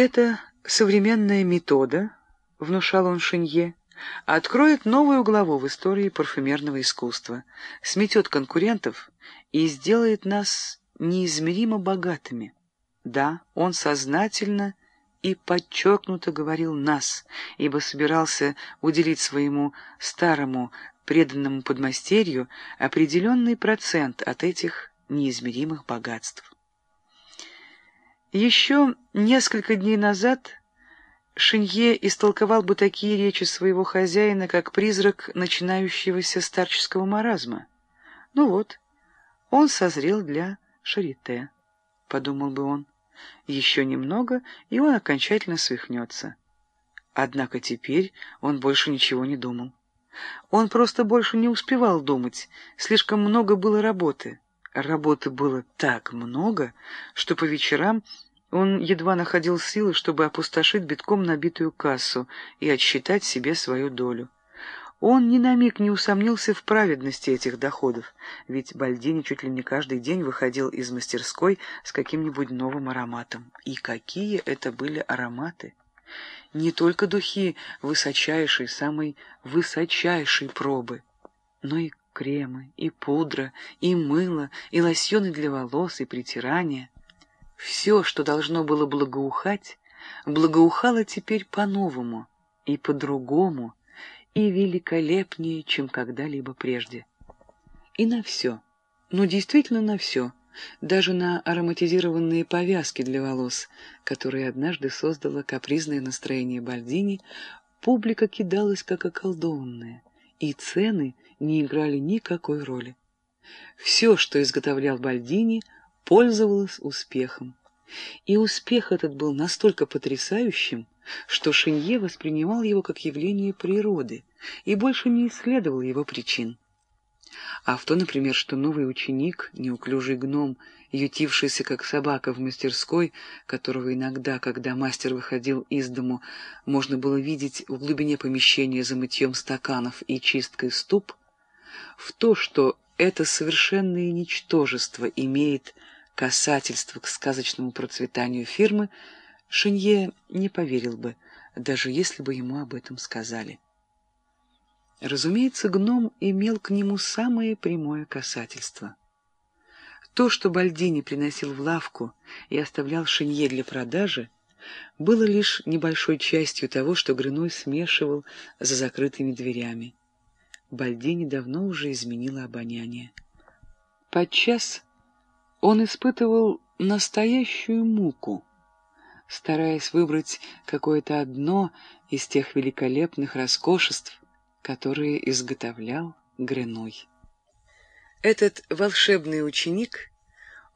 Эта современная метода, внушал он Шинье, откроет новую главу в истории парфюмерного искусства, сметет конкурентов и сделает нас неизмеримо богатыми. Да, он сознательно и подчеркнуто говорил «нас», ибо собирался уделить своему старому преданному подмастерью определенный процент от этих неизмеримых богатств. Еще несколько дней назад Шинье истолковал бы такие речи своего хозяина, как призрак начинающегося старческого маразма. Ну вот, он созрел для шарите, — подумал бы он. Еще немного, и он окончательно свихнется. Однако теперь он больше ничего не думал. Он просто больше не успевал думать, слишком много было работы. Работы было так много, что по вечерам он едва находил силы, чтобы опустошить битком набитую кассу и отсчитать себе свою долю. Он ни на миг не усомнился в праведности этих доходов, ведь Бальдини чуть ли не каждый день выходил из мастерской с каким-нибудь новым ароматом. И какие это были ароматы! Не только духи высочайшей, самой высочайшей пробы, но и кремы, и пудра, и мыло, и лосьоны для волос, и притирания. Все, что должно было благоухать, благоухало теперь по-новому и по-другому, и великолепнее, чем когда-либо прежде. И на все, ну действительно на все, даже на ароматизированные повязки для волос, которые однажды создало капризное настроение Бальдини, публика кидалась как околдованная, и цены не играли никакой роли. Все, что изготовлял Бальдини, пользовалось успехом. И успех этот был настолько потрясающим, что Шинье воспринимал его как явление природы и больше не исследовал его причин. А в то, например, что новый ученик, неуклюжий гном, ютившийся как собака в мастерской, которого иногда, когда мастер выходил из дому, можно было видеть в глубине помещения за мытьем стаканов и чисткой ступ, в то, что это совершенное ничтожество имеет касательство к сказочному процветанию фирмы, Шинье не поверил бы, даже если бы ему об этом сказали. Разумеется, гном имел к нему самое прямое касательство. То, что Бальдини приносил в лавку и оставлял Шинье для продажи, было лишь небольшой частью того, что Грыной смешивал за закрытыми дверями. Бальдини давно уже изменило обоняние. Подчас он испытывал настоящую муку, стараясь выбрать какое-то одно из тех великолепных роскошеств, которые изготовлял Греной. Этот волшебный ученик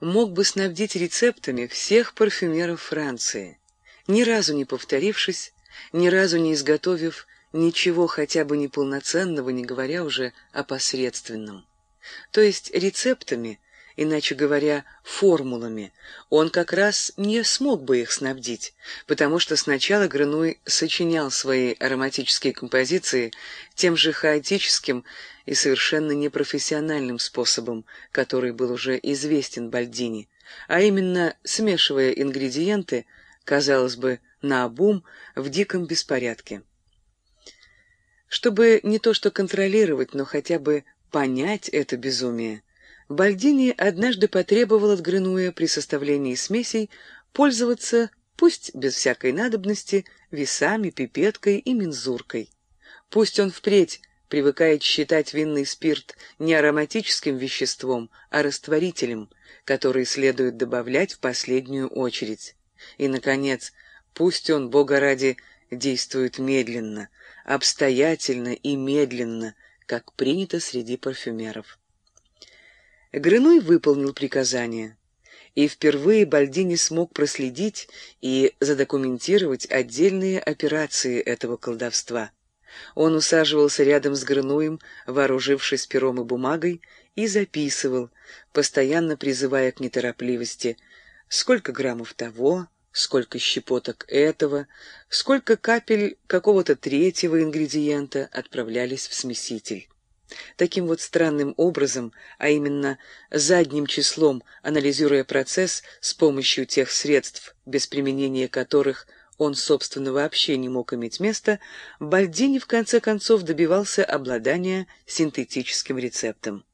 мог бы снабдить рецептами всех парфюмеров Франции, ни разу не повторившись, ни разу не изготовив ничего хотя бы неполноценного, не говоря уже о посредственном. То есть рецептами – иначе говоря, формулами, он как раз не смог бы их снабдить, потому что сначала Грынуй сочинял свои ароматические композиции тем же хаотическим и совершенно непрофессиональным способом, который был уже известен Бальдини, а именно смешивая ингредиенты, казалось бы, наобум в диком беспорядке. Чтобы не то что контролировать, но хотя бы понять это безумие, Бальдини однажды потребовал от Грынуя при составлении смесей пользоваться, пусть без всякой надобности, весами, пипеткой и мензуркой. Пусть он впредь привыкает считать винный спирт не ароматическим веществом, а растворителем, который следует добавлять в последнюю очередь. И, наконец, пусть он, Бога ради, действует медленно, обстоятельно и медленно, как принято среди парфюмеров. Грыной выполнил приказание, и впервые Бальдини смог проследить и задокументировать отдельные операции этого колдовства. Он усаживался рядом с Грынуем, вооружившись пером и бумагой, и записывал, постоянно призывая к неторопливости, сколько граммов того, сколько щепоток этого, сколько капель какого-то третьего ингредиента отправлялись в смеситель. Таким вот странным образом, а именно задним числом, анализируя процесс с помощью тех средств, без применения которых он, собственно, вообще не мог иметь места, Бальдини в конце концов добивался обладания синтетическим рецептом.